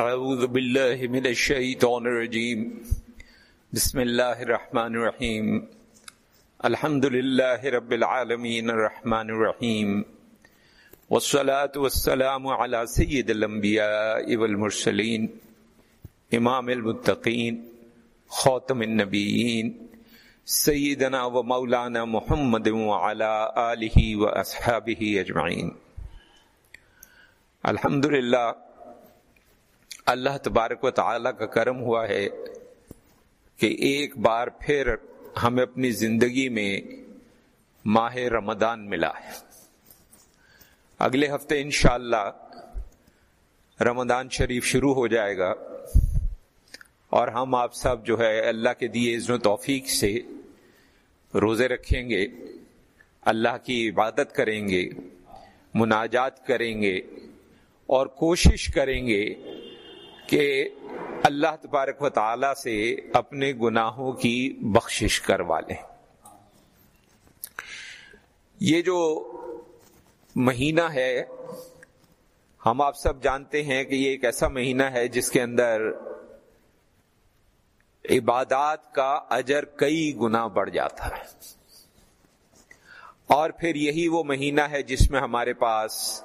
أعوذ بالله من الشيطان الرجيم. بسم الله الرحمن الرحيم. الحمد لله رب العالمين الرحمن الرحيم. والصلاة والسلام على سيد الأنبياء والمرسلين، إمام المتقين، خاتم النبيين، سيدنا ومولانا محمد وعلى آله وأصحابه أجمعين. الحمد للہ اللہ تبارک و تعالی کا کرم ہوا ہے کہ ایک بار پھر ہمیں اپنی زندگی میں ماہ رمضان ملا ہے۔ اگلے ہفتے انشاءاللہ رمضان شریف شروع ہو جائے گا اور ہم آپ سب جو ہے اللہ کے دیے عزن و توفیق سے روزے رکھیں گے، اللہ کی عبادت کریں گے، مناجات کریں گے اور کوشش کریں گے کہ اللہ تبارک و تعالی سے اپنے گناہوں کی بخشش کروا لیں۔ یہ جو مہینہ ہے، ہم آپ سب جانتے ہیں کہ یہ ایک ایسا مہینہ ہے جس کے اندر عبادات کا اجر کئی گنا بڑھ جاتا ہے۔ اور پھر یہی وہ مہینہ ہے جس میں ہمارے پاس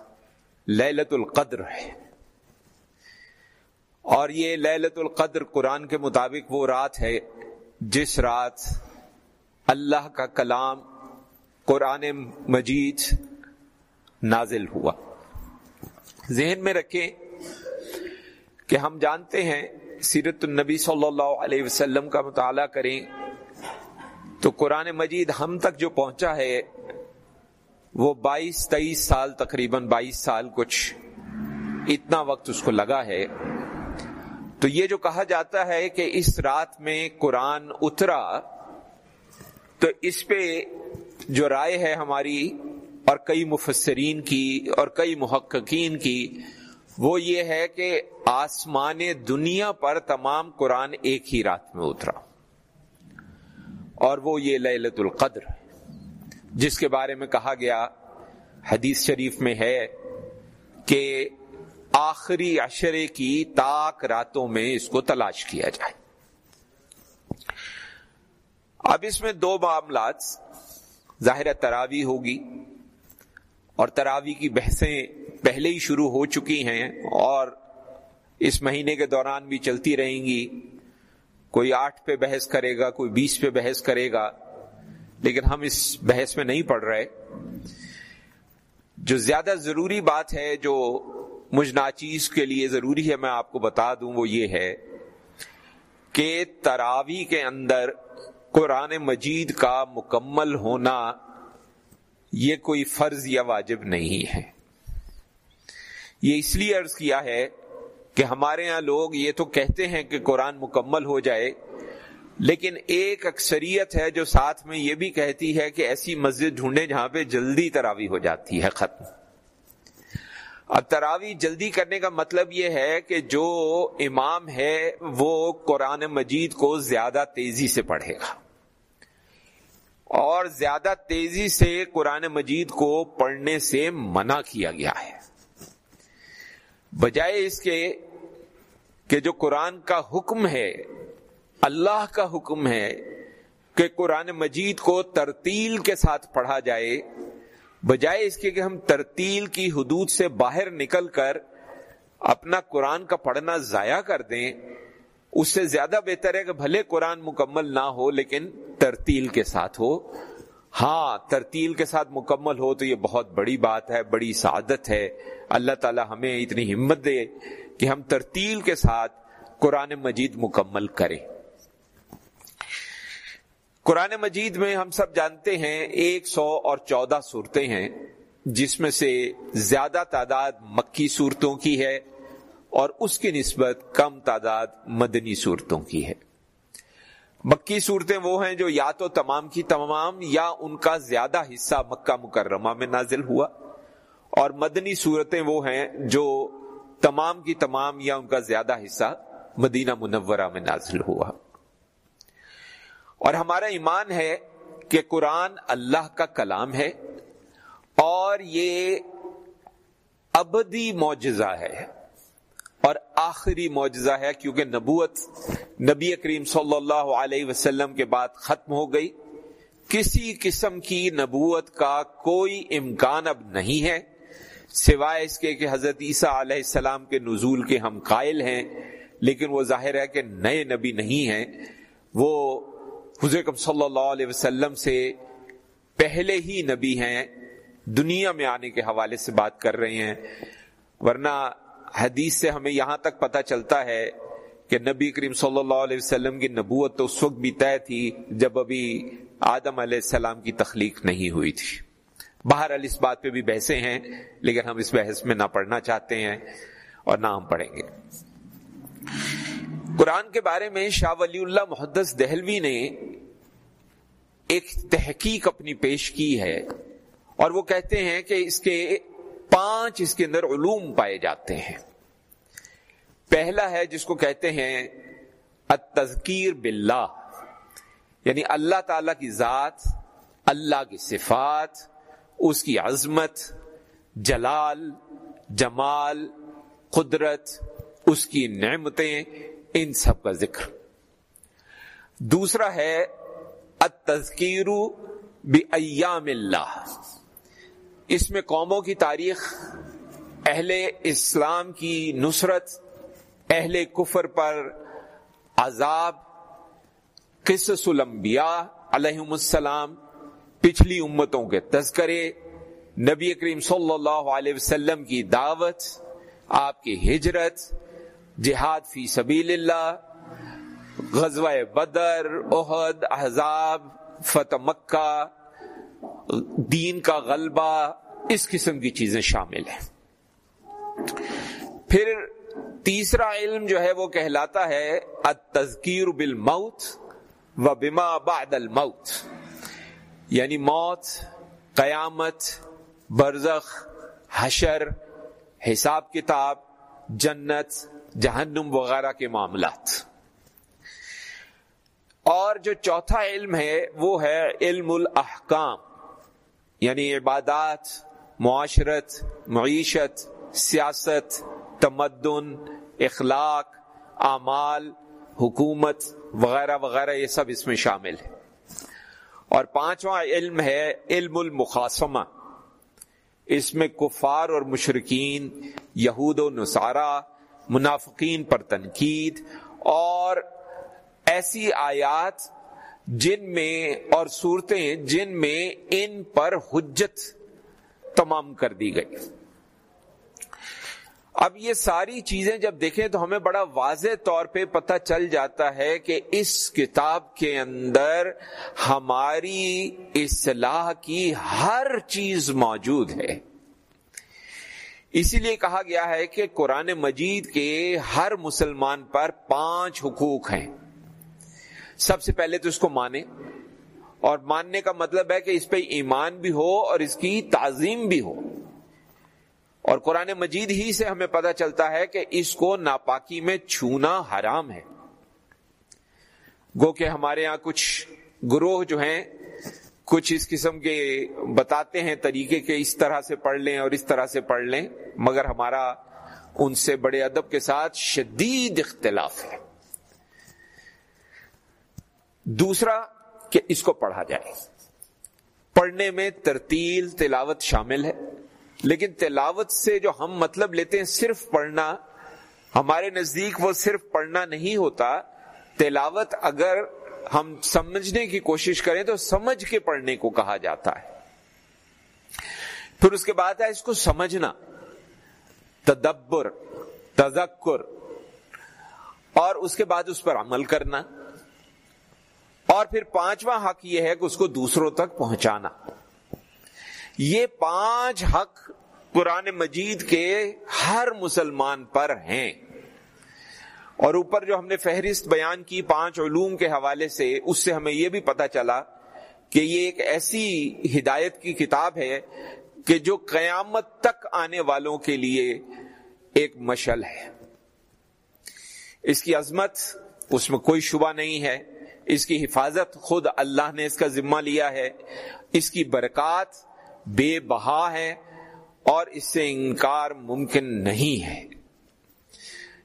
للت القدر ہے۔ اور یہ للت القدر قرآن کے مطابق وہ رات ہے جس رات اللہ کا کلام قرآن مجید نازل ہوا۔ ذہن میں رکھیں کہ ہم جانتے ہیں سیرت النبی صلی اللہ علیہ وسلم کا مطالعہ کریں تو قرآن مجید ہم تک جو پہنچا ہے وہ بائیس تیئیس سال تقریباً بائیس سال کچھ اتنا وقت اس کو لگا ہے۔ تو یہ جو کہا جاتا ہے کہ اس رات میں قرآن اترا، تو اس پہ جو رائے ہے ہماری اور کئی مفسرین کی اور کئی محققین کی، وہ یہ ہے کہ آسمان دنیا پر تمام قرآن ایک ہی رات میں اترا۔ اور وہ یہ للت القدر، جس کے بارے میں کہا گیا، حدیث شریف میں ہے کہ آخری عشرے کی تاک راتوں میں اس کو تلاش کیا جائے۔ اب اس میں دو معاملات ظاہر تراوی ہوگی اور تراوی کی بحثیں پہلے ہی شروع ہو چکی ہیں اور اس مہینے کے دوران بھی چلتی رہیں گی۔ کوئی آٹھ پہ بحث کرے گا، کوئی بیس پہ بحث کرے گا، لیکن ہم اس بحث میں نہیں پڑھ رہے۔ جو زیادہ ضروری بات ہے، جو مجھ ناچیز کے لیے ضروری ہے، میں آپ کو بتا دوں، وہ یہ ہے کہ تراوی کے اندر قرآن مجید کا مکمل ہونا یہ کوئی فرض یا واجب نہیں ہے۔ یہ اس لیے عرض کیا ہے کہ ہمارے ہاں لوگ یہ تو کہتے ہیں کہ قرآن مکمل ہو جائے، لیکن ایک اکثریت ہے جو ساتھ میں یہ بھی کہتی ہے کہ ایسی مسجد ڈھونڈے جہاں پہ جلدی تراوی ہو جاتی ہے، ختم۔ اب تراوی جلدی کرنے کا مطلب یہ ہے کہ جو امام ہے وہ قرآن مجید کو زیادہ تیزی سے پڑھے گا۔ اور زیادہ تیزی سے قرآن مجید کو پڑھنے سے منع کیا گیا ہے۔ بجائے اس کے کہ جو قرآن کا حکم ہے، اللہ کا حکم ہے کہ قرآن مجید کو ترتیل کے ساتھ پڑھا جائے بجائے اس کے کہ ہم ترتیل کی حدود سے باہر نکل کر اپنا قرآن کا پڑھنا ضائع کر دیں، اس سے زیادہ بہتر ہے کہ بھلے قرآن مکمل نہ ہو لیکن ترتیل کے ساتھ ہو۔ ہاں ترتیل کے ساتھ مکمل ہو تو یہ بہت بڑی بات ہے، بڑی سعادت ہے۔ اللہ تعالی ہمیں اتنی ہمت دے کہ ہم ترتیل کے ساتھ قرآن مجید مکمل کریں۔ قرآن مجید میں ہم سب جانتے ہیں ایک سو اور چودہ صورتیں ہیں، جس میں سے زیادہ تعداد مکی صورتوں کی ہے اور اس کی نسبت کم تعداد مدنی صورتوں کی ہے۔ مکی صورتیں وہ ہیں جو یا تو تمام کی تمام یا ان کا زیادہ حصہ مکہ مکرمہ میں نازل ہوا اور مدنی صورتیں وہ ہیں جو تمام کی تمام یا ان کا زیادہ حصہ مدینہ منورہ میں نازل ہوا۔ اور ہمارا ایمان ہے کہ قرآن اللہ کا کلام ہے اور یہ ابدی معجزہ ہے اور آخری معجزہ ہے کیونکہ نبوت نبی کریم صلی اللہ علیہ وسلم کے بعد ختم ہو گئی۔ کسی قسم کی نبوت کا کوئی امکان اب نہیں ہے۔ سوائے اس کے کہ حضرت عیسیٰ علیہ السلام کے نزول کے ہم قائل ہیں، لیکن وہ ظاہر ہے کہ نئے نبی نہیں ہیں۔ وہ حضرت صلی اللہ علیہ وسلم سے پہلے ہی نبی ہیں، دنیا میں آنے کے حوالے سے بات کر رہے ہیں۔ ورنہ حدیث سے ہمیں یہاں تک پتا چلتا ہے کہ نبی کریم صلی اللہ علیہ وسلم کی نبوت تو اس وقت بھی طے تھی جب ابھی آدم علیہ السلام کی تخلیق نہیں ہوئی تھی۔ باہر اس بات پہ بھی بحثیں ہیں، لیکن ہم اس بحث میں نہ پڑھنا چاہتے ہیں اور نہ ہم پڑھیں گے۔ قرآن کے بارے میں شاہ ولی اللہ محدث دہلوی نے ایک تحقیق اپنی پیش کی ہے اور وہ کہتے ہیں کہ اس کے پانچ اس کے اندر علوم پائے جاتے ہیں۔ پہلا ہے جس کو کہتے ہیں التذکیر باللہ یعنی اللہ تعالی کی ذات، اللہ کی صفات، اس کی عظمت، جلال، جمال، قدرت، اس کی نعمتیں ان سب کا ذکر۔ دوسرا ہے، التذکیر بایام اللہ۔ اس میں قوموں کی تاریخ، اہل اسلام کی نصرت، اہل کفر پر عذاب، قصص الانبیاء علیہم السلام پچھلی امتوں کے تذکرے، نبی کریم صلی اللہ علیہ وسلم کی دعوت، آپ کی ہجرت جہاد فی سبیل اللہ، غزوہ بدر، احد، احزاب، فتح مکہ، دین کا غلبہ، اس قسم کی چیزیں شامل ہیں۔ پھر تیسرا علم جو ہے وہ کہلاتا ہے، التذکیر بالموت و بما بعد الموت۔ یعنی موت، قیامت، برزخ، حشر، حساب کتاب، جنت جہنم وغیرہ کے معاملات۔ اور جو چوتھا علم ہے، وہ ہے علم الاحکام یعنی عبادات، معاشرت، معیشت، سیاست، تمدن، اخلاق، اعمال، حکومت وغیرہ وغیرہ، یہ سب اس میں شامل ہے اور پانچواں علم ہے علم المخاسمہ اس میں کفار اور مشرقین یہود و نصارہ منافقین پر تنقید اور ایسی آیات جن میں اور صورتیں جن میں ان پر حجت تمام کر دی گئی۔ اب یہ ساری چیزیں جب دیکھیں تو ہمیں بڑا واضح طور پہ پتہ چل جاتا ہے کہ اس کتاب کے اندر ہماری اصلاح کی ہر چیز موجود ہے۔ اسی لیے کہا گیا ہے کہ قرآن مجید کے ہر مسلمان پر پانچ حقوق ہیں۔ سب سے پہلے تو اس کو مانے اور ماننے کا مطلب ہے کہ اس پہ ایمان بھی ہو اور اس کی تعظیم بھی ہو۔ اور قرآن مجید ہی سے ہمیں پتا چلتا ہے کہ اس کو ناپاکی میں چھونا حرام ہے۔ گو کہ ہمارے یہاں کچھ گروہ جو ہیں کچھ اس قسم کے بتاتے ہیں طریقے کے اس طرح سے پڑھ لیں اور اس طرح سے پڑھ لیں، مگر ہمارا ان سے بڑے ادب کے ساتھ شدید اختلاف ہے۔ دوسرا، کہ اس کو پڑھا جائے۔ پڑھنے میں ترتیل، تلاوت شامل ہے، لیکن تلاوت سے جو ہم مطلب لیتے ہیں صرف پڑھنا، ہمارے نزدیک وہ صرف پڑھنا نہیں ہوتا۔ تلاوت اگر ہم سمجھنے کی کوشش کریں تو سمجھ کے پڑھنے کو کہا جاتا ہے۔ پھر اس کے بعد ہے اس کو سمجھنا۔ تدبر، تذکر۔ اور اس کے بعد اس پر عمل کرنا۔ اور پھر پانچواں حق یہ ہے کہ اس کو دوسروں تک پہنچانا۔ یہ پانچ حق قرآن مجید کے ہر مسلمان پر ہیں۔ اور اوپر جو ہم نے فہرست بیان کی پانچ علوم کے حوالے سے، اس سے ہمیں یہ بھی پتا چلا کہ یہ ایک ایسی ہدایت کی کتاب ہے کہ جو قیامت تک آنے والوں کے لیے ایک مشل ہے۔ اس کی عظمت، اس میں کوئی شبہ نہیں ہے۔ اس کی حفاظت خود اللہ نے اس کا ذمہ لیا ہے۔ اس کی برکات بے بہا ہے اور اس سے انکار ممکن نہیں ہے۔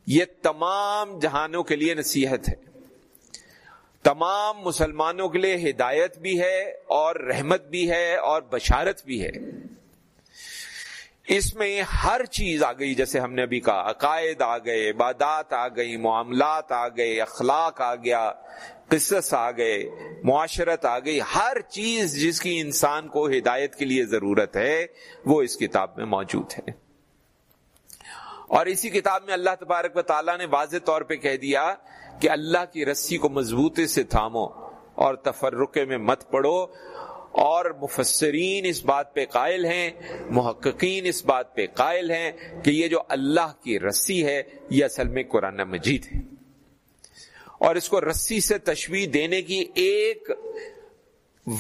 یہ تمام جہانوں کے لیے نصیحت ہے۔ تمام مسلمانوں کے لیے ہدایت بھی ہے اور رحمت بھی ہے اور بشارت بھی ہے۔ اس میں ہر چیز آ گئی، جیسے ہم نے ابھی کہا، عقائد آ گئے، عبادات آ گئی معاملات آ گئے، اخلاق آ گیا، قصص آ گئے، معاشرت آ گئی۔ ہر چیز جس کی انسان کو ہدایت کے لیے ضرورت ہے، وہ اس کتاب میں موجود ہے۔ اور اسی کتاب میں اللہ تبارک و تعالیٰ نے واضح طور پہ کہہ دیا کہ اللہ کی رسی کو مضبوطی سے تھامو اور تفرقے میں مت پڑو اور مفسرین اس بات پہ قائل ہیں، محققین اس بات پہ قائل ہیں کہ یہ جو اللہ کی رسی ہے، یہ اصل میں قرآن مجید ہے۔ اور اس کو رسی سے تشویح دینے کی ایک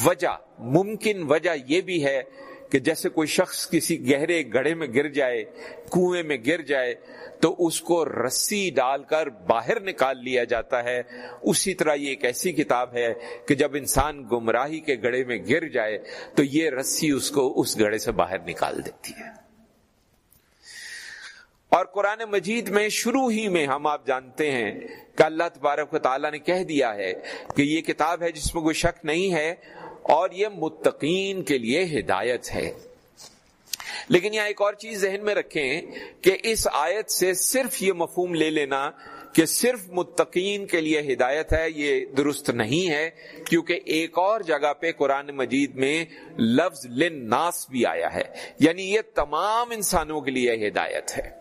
وجہ، ممکن وجہ یہ بھی ہے کہ جیسے کوئی شخص کسی گہرے گڑھے میں گر جائے، کنویں میں گر جائے، تو اس کو رسی ڈال کر باہر نکال لیا جاتا ہے۔ اسی طرح یہ ایک ایسی کتاب ہے کہ جب انسان گمراہی کے گڑھے میں گر جائے، تو یہ رسی اس کو اس گڑھے سے باہر نکال دیتی ہے۔ اور قرآن مجید میں شروع ہی میں ہم آپ جانتے ہیں کہ اللہ تبارک و تعالیٰ نے کہہ دیا ہے کہ یہ کتاب ہے جس میں کوئی شک نہیں ہے اور یہ متقین کے لیے ہدایت ہے۔ لیکن یہاں ایک اور چیز ذہن میں رکھیں کہ اس آیت سے صرف یہ مفہوم لے لینا کہ صرف متقین کے لیے ہدایت ہے، یہ درست نہیں ہے، کیونکہ ایک اور جگہ پہ قرآن مجید میں لفظ لن ناس بھی آیا ہے۔ یعنی یہ تمام انسانوں کے لیے ہدایت ہے۔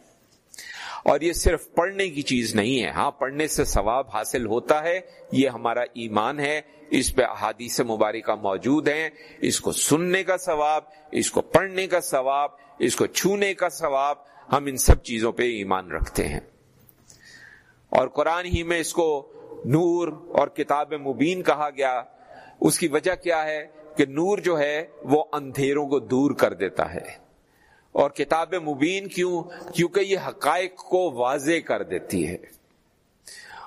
اور یہ صرف پڑھنے کی چیز نہیں ہے۔ ہاں پڑھنے سے ثواب حاصل ہوتا ہے، یہ ہمارا ایمان ہے۔ اس پہ احادیث مبارکہ موجود ہیں۔ اس کو سننے کا ثواب، اس کو پڑھنے کا ثواب، اس کو چھونے کا ثواب ہم ان سب چیزوں پہ ایمان رکھتے ہیں۔ اور قرآن ہی میں اس کو نور اور کتاب مبین کہا گیا۔ اس کی وجہ کیا ہے؟ کہ نور جو ہے، وہ اندھیروں کو دور کر دیتا ہے۔ اور کتاب مبین کیوں؟ کیونکہ یہ حقائق کو واضح کر دیتی ہے۔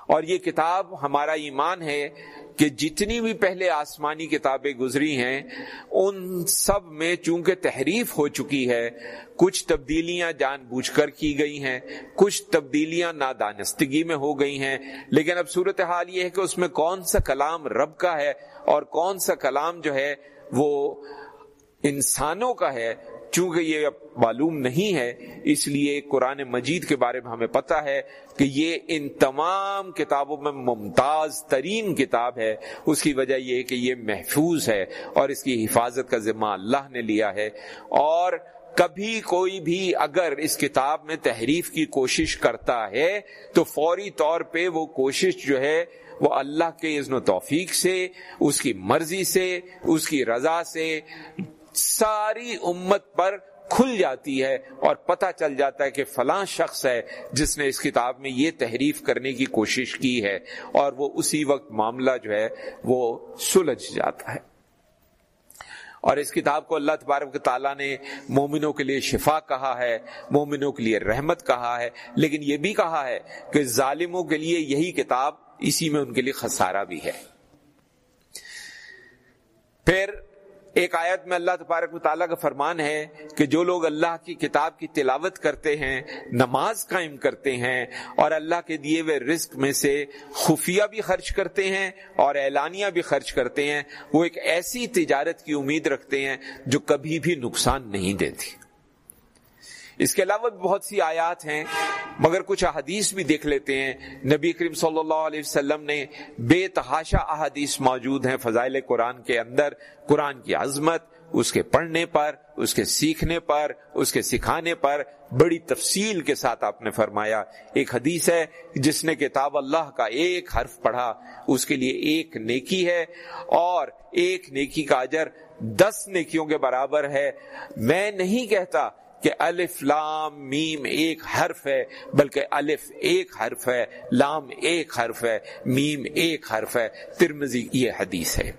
اور یہ کتاب ہمارا ایمان ہے کہ جتنی بھی پہلے آسمانی کتابیں گزری ہیں، ان سب میں چونکہ تحریف ہو چکی ہے، کچھ تبدیلیاں جان بوجھ کر کی گئی ہیں، کچھ تبدیلیاں نادانستگی میں ہو گئی ہیں۔ لیکن اب صورتحال یہ ہے کہ اس میں کون سا کلام رب کا ہے اور کون سا کلام جو ہے وہ انسانوں کا ہے چونکہ یہ معلوم نہیں ہے، اس لیے قرآن مجید کے بارے میں ہمیں پتا ہے کہ یہ ان تمام کتابوں میں ممتاز ترین کتاب ہے۔ اس کی وجہ یہ کہ یہ محفوظ ہے اور اس کی حفاظت کا ذمہ اللہ نے لیا ہے۔ اور کبھی کوئی بھی اگر اس کتاب میں تحریف کی کوشش کرتا ہے، تو فوری طور پہ وہ کوشش جو ہے، وہ اللہ کے اذن و توفیق سے، اس کی مرضی سے، اس کی رضا سے ساری امت پر کھل جاتی ہے اور پتہ چل جاتا ہے کہ فلاں شخص ہے جس نے اس کتاب میں یہ تحریف کرنے کی کوشش کی ہے اور وہ اسی وقت معاملہ جو ہے وہ سلجھ جاتا ہے۔ اور اس کتاب کو اللہ تبارک تعالیٰ نے مومنوں کے لیے شفا کہا ہے، مومنوں کے لیے رحمت کہا ہے، لیکن یہ بھی کہا ہے کہ ظالموں کے لیے یہی کتاب اسی میں ان کے لیے خسارہ بھی ہے۔ پھر ایک آیت میں اللہ تبارک مطالعہ کا فرمان ہے کہ جو لوگ اللہ کی کتاب کی تلاوت کرتے ہیں، نماز قائم کرتے ہیں اور اللہ کے دیے ہوئے رزق میں سے خفیہ بھی خرچ کرتے ہیں اور اعلانیہ بھی خرچ کرتے ہیں، وہ ایک ایسی تجارت کی امید رکھتے ہیں جو کبھی بھی نقصان نہیں دیتی۔ اس کے علاوہ بھی بہت سی آیات ہیں، مگر کچھ احادیث بھی دیکھ لیتے ہیں۔ نبی کریم صلی اللہ علیہ وسلم نے بے تحاشا احادیث موجود ہیں فضائل قرآن کے اندر، قرآن کی عظمت، اس کے پڑھنے پر، اس کے سیکھنے پر، اس کے سکھانے پر۔ بڑی تفصیل کے ساتھ آپ نے فرمایا۔ ایک حدیث ہے جس نے کتاب اللہ کا ایک حرف پڑھا، اس کے لیے ایک نیکی ہے اور ایک نیکی کا اجر دس نیکیوں کے برابر ہے۔ میں نہیں کہتا کہ الف لام میم ایک حرف ہے، بلکہ الف ایک حرف ہے، لام ایک حرف ہے، میم ایک حرف ہے۔ ترمزی یہ حدیث ہے۔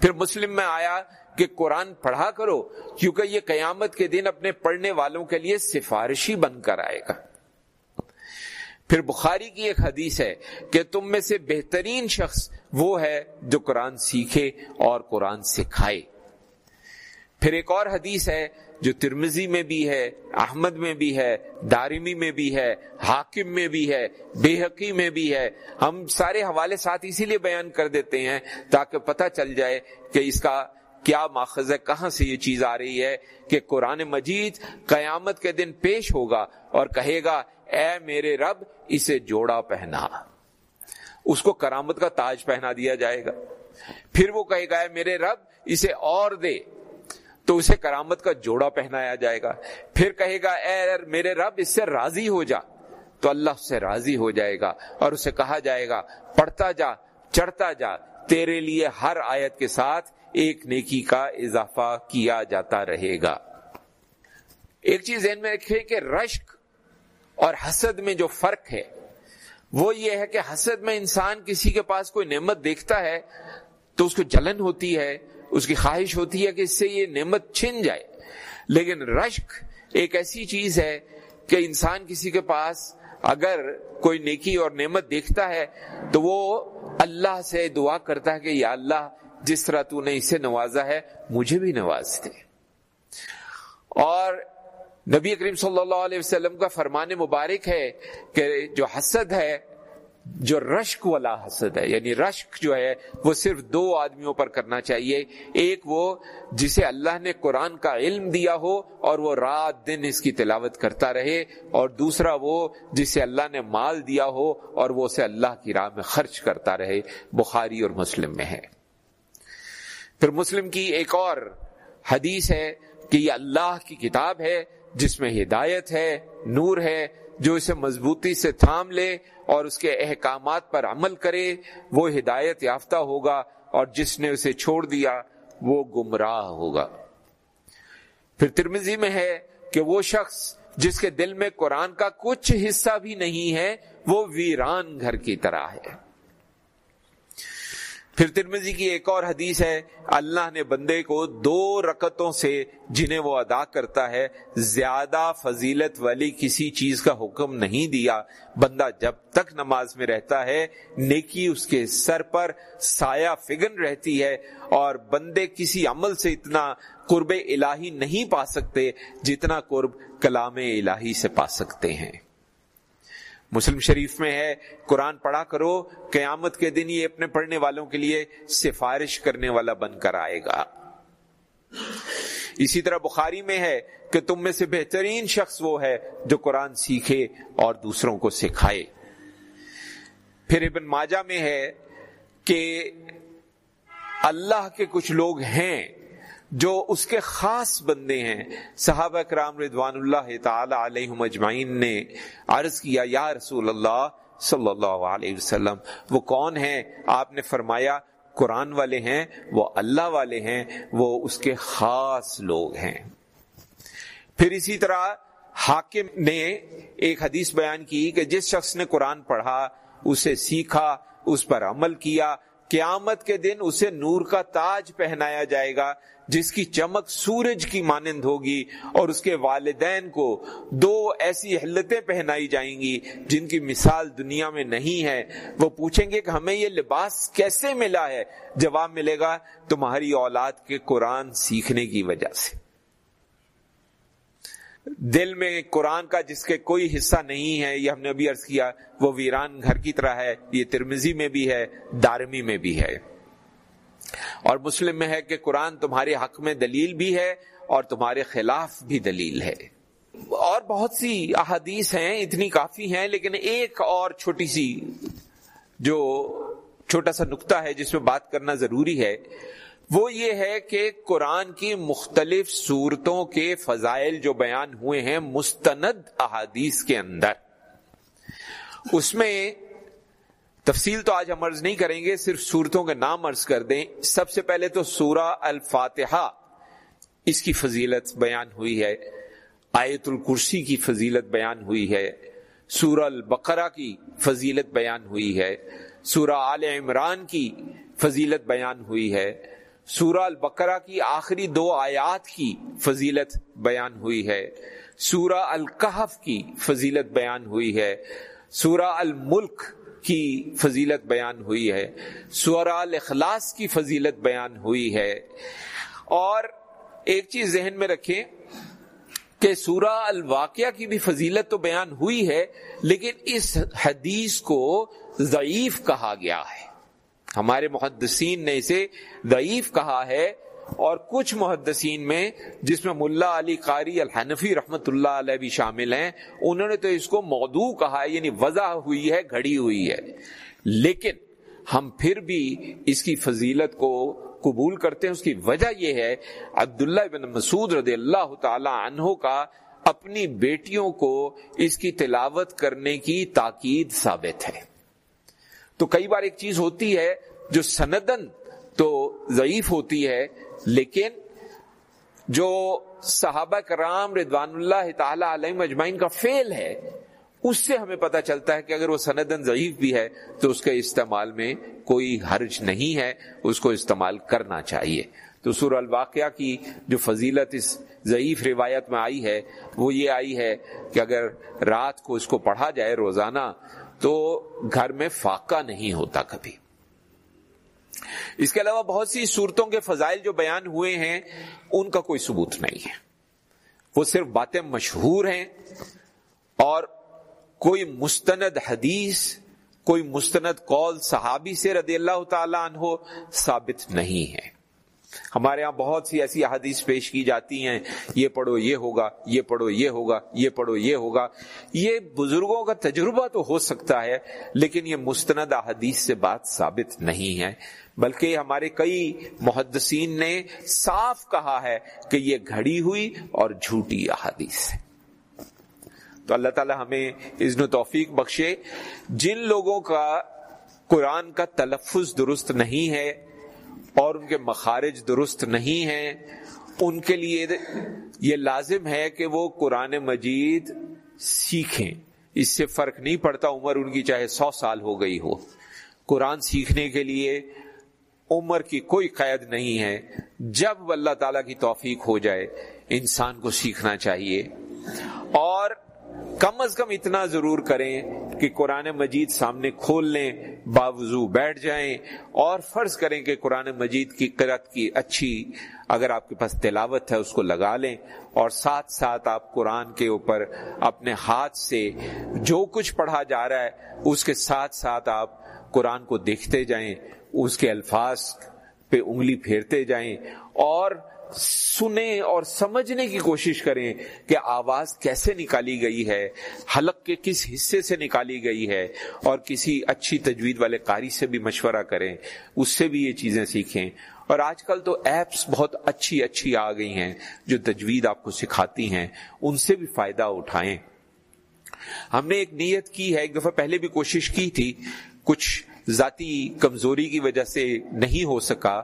پھر مسلم میں آیا کہ قرآن پڑھا کرو، کیونکہ یہ قیامت کے دن اپنے پڑھنے والوں کے لیے سفارشی بن کر آئے گا۔ پھر بخاری کی ایک حدیث ہے کہ تم میں سے بہترین شخص وہ ہے جو قرآن سیکھے اور قرآن سکھائے۔ پھر ایک اور حدیث ہے جو ترمزی میں بھی ہے، احمد میں بھی ہے، دارمی میں بھی ہے، حاکم میں بھی ہے، بے حقی میں بھی ہے، ہم سارے حوالے ساتھ اسی لیے بیان کر دیتے ہیں تاکہ پتہ چل جائے کہ اس کا کیا ماخذ ہے، کہاں سے یہ چیز آ رہی ہے کہ قرآن مجید قیامت کے دن پیش ہوگا اور کہے گا، اے میرے رب، اسے جوڑا پہنا۔ اس کو کرامت کا تاج پہنا دیا جائے گا۔ پھر وہ کہے گا، اے میرے رب، اسے اور دے۔ تو اسے کرامت کا جوڑا پہنایا جائے گا۔ پھر کہے گا، اے میرے رب، اس سے راضی ہو جا۔ تو اللہ سے راضی ہو جائے گا اور اسے کہا جائے گا، پڑھتا جا، چڑھتا جا۔ تیرے لیے ہر آیت کے ساتھ ایک نیکی کا اضافہ کیا جاتا رہے گا۔ ایک چیز ذہن میں رکھے کہ رشک اور حسد میں جو فرق ہے، وہ یہ ہے کہ حسد میں انسان کسی کے پاس کوئی نعمت دیکھتا ہے تو اس کو جلن ہوتی ہے اس کی خواہش ہوتی ہے کہ اس سے یہ نعمت چھن جائے۔ لیکن رشک ایک ایسی چیز ہے کہ انسان کسی کے پاس اگر کوئی نیکی اور نعمت دیکھتا ہے تو وہ اللہ سے دعا کرتا ہے کہ یا اللہ، جس طرح تو نے اسے نوازا ہے، مجھے بھی نواز دے۔ اور نبی کریم صلی اللہ علیہ وسلم کا فرمان مبارک ہے کہ جو حسد ہے جو رشک والا حسد ہے یعنی رشک جو ہے، وہ صرف دو آدمیوں پر کرنا چاہیے۔ ایک وہ جسے اللہ نے قرآن کا علم دیا ہو اور وہ رات دن اس کی تلاوت کرتا رہے، اور دوسرا وہ جسے اللہ نے مال دیا ہو اور وہ اسے اللہ کی راہ میں خرچ کرتا رہے۔ بخاری اور مسلم میں ہے۔ پھر مسلم کی ایک اور حدیث ہے کہ یہ اللہ کی کتاب ہے، جس میں ہدایت ہے، نور ہے۔ جو اسے مضبوطی سے تھام لے اور اس کے احکامات پر عمل کرے، وہ ہدایت یافتہ ہوگا اور جس نے اسے چھوڑ دیا، وہ گمراہ ہوگا۔ پھر ترمزی میں ہے کہ وہ شخص جس کے دل میں قرآن کا کچھ حصہ بھی نہیں ہے، وہ ویران گھر کی طرح ہے۔ پھر ترمزی کی ایک اور حدیث ہے، اللہ نے بندے کو دو رکتوں سے جنہیں وہ ادا کرتا ہے، زیادہ فضیلت والی کسی چیز کا حکم نہیں دیا۔ بندہ جب تک نماز میں رہتا ہے، نیکی اس کے سر پر سایہ فگن رہتی ہے اور بندے کسی عمل سے اتنا قرب الہی نہیں پا سکتے جتنا قرب کلام الہی سے پا سکتے ہیں۔ مسلم شریف میں ہے، قرآن پڑھا کرو، قیامت کے دن یہ اپنے پڑھنے والوں کے لیے سفارش کرنے والا بن کر آئے گا۔ اسی طرح بخاری میں ہے کہ تم میں سے بہترین شخص وہ ہے جو قرآن سیکھے اور دوسروں کو سکھائے۔ پھر ابن ماجہ میں ہے کہ اللہ کے کچھ لوگ ہیں جو اس کے خاص بندے ہیں۔ صحابہ کرام رضوان اللہ تعالی علیہ مجمعین نے عرض کیا، یا رسول اللہ صلی اللہ علیہ وسلم، وہ کون ہیں؟ آپ نے فرمایا، قرآن والے ہیں، وہ اللہ والے ہیں، وہ اس کے خاص لوگ ہیں۔ پھر اسی طرح حاکم نے ایک حدیث بیان کی کہ جس شخص نے قرآن پڑھا، اسے سیکھا، اس پر عمل کیا قیامت کے دن اسے نور کا تاج پہنایا جائے گا، جس کی چمک سورج کی مانند ہوگی، اور اس کے والدین کو دو ایسی حلتیں پہنائی جائیں گی، جن کی مثال دنیا میں نہیں ہے۔ وہ پوچھیں گے کہ ہمیں یہ لباس کیسے ملا ہے؟ جواب ملے گا، تمہاری اولاد کے قرآن سیکھنے کی وجہ سے۔ دل میں قرآن کا جس کے کوئی حصہ نہیں ہے، یہ ہم نے ابھی عرض کیا، وہ ویران گھر کی طرح ہے، یہ ترمزی میں بھی ہے، دارمی میں بھی ہے۔ اور مسلم میں ہے کہ قرآن تمہارے حق میں دلیل بھی ہے اور تمہارے خلاف بھی دلیل ہے۔ اور بہت سی احادیث ہیں، اتنی کافی ہیں، لیکن ایک اور چھوٹی سی جو چھوٹا سا نقطہ ہے جس میں بات کرنا ضروری ہے وہ یہ ہے کہ قرآن کی مختلف صورتوں کے فضائل جو بیان ہوئے ہیں مستند احادیث کے اندر۔ اس میں تفصیل تو آج ہم عرض نہیں کریں گے، صرف صورتوں کے نام عرض کر دیں۔ سب سے پہلے تو سورہ الفاتحہ اس کی فضیلت بیان ہوئی ہے۔ آیت الکرسی کی فضیلت بیان ہوئی ہے۔ سورہ البقرہ کی فضیلت بیان ہوئی ہے۔ سورہ آل عمران کی فضیلت بیان ہوئی ہے۔ سورہ البقرہ کی آخری دو آیات کی فضیلت بیان ہوئی ہے۔ سورہ الکحف کی فضیلت بیان ہوئی ہے۔ سورہ الملک کی فضیلت بیان ہوئی ہے۔ سورہ الاخلاص کی فضیلت بیان ہوئی ہے۔ اور ایک چیز ذہن میں رکھیں کہ سورہ الواقعہ کی بھی فضیلت تو بیان ہوئی ہے، لیکن اس حدیث کو ضعیف کہا گیا ہے۔ ہمارے محدثین نے اسے ضعیف کہا ہے اور کچھ محدثین میں جس میں ملا علی قاری الحنفی رحمت اللہ علیہ بھی شامل ہیں، انہوں نے تو اس کو موضوع کہا ہے یعنی وضع ہوئی ہے، گھڑی ہوئی ہے۔ لیکن ہم پھر بھی اس کی فضیلت کو قبول کرتے ہیں۔ اس کی وجہ یہ ہے، عبداللہ بن مسعود رضی اللہ تعالی عنہ کا اپنی بیٹیوں کو اس کی تلاوت کرنے کی تاکید ثابت ہے۔ تو کئی بار ایک چیز ہوتی ہے جو سندن تو ضعیف ہوتی ہے، لیکن جو صحابہ کرام ردوان اللہ تعالی علیہ مجمعین کا فیل ہے، اس سے ہمیں پتا چلتا ہے کہ اگر وہ سندن ضعیف بھی ہے تو اس کے استعمال میں کوئی حرج نہیں ہے، اس کو استعمال کرنا چاہیے۔ تو سور الواقعہ کی جو فضیلت اس ضعیف روایت میں آئی ہے، وہ یہ آئی ہے کہ اگر رات کو اس کو پڑھا جائے روزانہ تو گھر میں فاقہ نہیں ہوتا کبھی۔ اس کے علاوہ بہت سی صورتوں کے فضائل جو بیان ہوئے ہیں، ان کا کوئی ثبوت نہیں ہے۔ وہ صرف باتیں مشہور ہیں اور کوئی مستند حدیث، کوئی مستند قول صحابی سے رضی اللہ تعالی عنہ ثابت نہیں ہے۔ ہمارے ہاں بہت سی ایسی احادیث پیش کی جاتی ہیں، یہ پڑھو، یہ ہوگا، یہ پڑھو، یہ ہوگا، یہ پڑھو، یہ ہوگا۔ یہ بزرگوں کا تجربہ تو ہو سکتا ہے، لیکن یہ مستند احادیث سے بات ثابت نہیں ہے۔ بلکہ ہمارے کئی محدثین نے صاف کہا ہے کہ یہ گھڑی ہوئی اور جھوٹی احادیث ہے۔ تو اللہ تعالی ہمیں اذن و توفیق بخشے۔ جن لوگوں کا قرآن کا تلفظ درست نہیں ہے اور ان کے مخارج درست نہیں ہیں، ان کے لیے یہ لازم ہے کہ وہ قرآن مجید سیکھیں۔ اس سے فرق نہیں پڑتا عمر ان کی چاہے سو سال ہو گئی ہو۔ قرآن سیکھنے کے لیے عمر کی کوئی قید نہیں ہے۔ جب اللہ تعالی کی توفیق ہو جائے، انسان کو سیکھنا چاہیے۔ اور کم از کم اتنا ضرور کریں کہ قرآن مجید سامنے کھول لیں، باوضو بیٹھ جائیں اور فرض کریں کہ قرآن مجید کی قرت کی اچھی اگر آپ کے پاس تلاوت ہے، اس کو لگا لیں اور ساتھ ساتھ آپ قرآن کے اوپر اپنے ہاتھ سے جو کچھ پڑھا جا رہا ہے، اس کے ساتھ ساتھ آپ قرآن کو دیکھتے جائیں، اس کے الفاظ پہ انگلی پھیرتے جائیں اور سنیں اور سمجھنے کی کوشش کریں کہ آواز کیسے نکالی گئی ہے، حلق کے کس حصے سے نکالی گئی ہے اور کسی اچھی تجوید والے قاری سے بھی مشورہ کریں، اس سے بھی یہ چیزیں سیکھیں۔ اور آج کل تو ایپس بہت اچھی اچھی آ گئی ہیں جو تجوید آپ کو سکھاتی ہیں، ان سے بھی فائدہ اٹھائیں۔ ہم نے ایک نیت کی ہے، ایک دفعہ پہلے بھی کوشش کی تھی، کچھ ذاتی کمزوری کی وجہ سے نہیں ہو سکا۔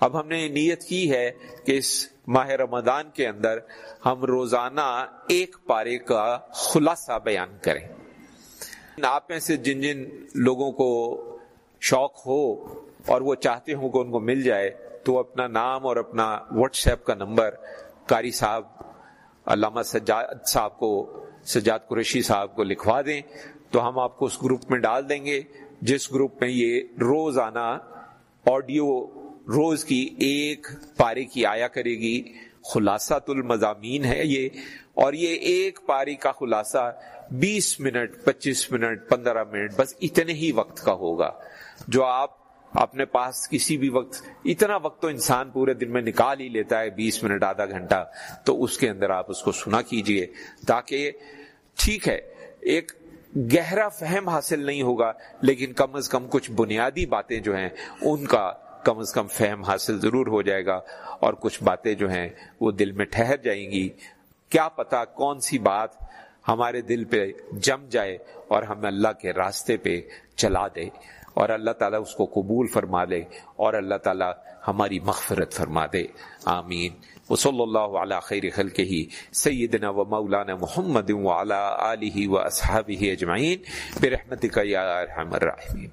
اب ہم نے نیت کی ہے کہ اس ماہ رمضان کے اندر ہم روزانہ ایک پارے کا خلاصہ بیان کریں۔ آپ میں سے جن جن لوگوں کو شوق ہو اور وہ چاہتے ہوں کہ ان کو مل جائے، تو اپنا نام اور اپنا واٹس ایپ کا نمبر قاری صاحب، علامہ سجاد صاحب کو، سجاد قریشی صاحب کو لکھوا دیں۔ تو ہم آپ کو اس گروپ میں ڈال دیں گے۔ جس گروپ میں یہ روزانہ آڈیو روز کی ایک پاری کی آیا کرے گی خلاصہ المضامین ہے یہ، اور یہ ایک پاری کا خلاصہ بیس منٹ، پچیس منٹ، پندرہ منٹ، بس اتنے ہی وقت کا ہوگا۔ جو آپ اپنے پاس کسی بھی وقت، اتنا وقت تو انسان پورے دن میں نکال ہی لیتا ہے، بیس منٹ، آدھا گھنٹہ، تو اس کے اندر آپ اس کو سنا کیجیے، تاکہ ٹھیک ہے، ایک گہرا فہم حاصل نہیں ہوگا، لیکن کم از کم کچھ بنیادی باتیں جو ہیں، ان کا کم از کم فہم حاصل ضرور ہو جائے گا اور کچھ باتیں جو ہیں، وہ دل میں ٹھہر جائیں گی۔ کیا پتا کون سی بات ہمارے دل پہ جم جائے اور ہمیں اللہ کے راستے پہ چلا دے اور اللہ تعالیٰ اس کو قبول فرما دے اور اللہ تعالیٰ ہماری مغفرت فرما دے۔ آمین۔ وصلی اللہ علی خیر خلقہ سیدنا و مولانا محمد وعلی آلہ و اصحابہ اجمعین برحمتک یا ارحم الراحمین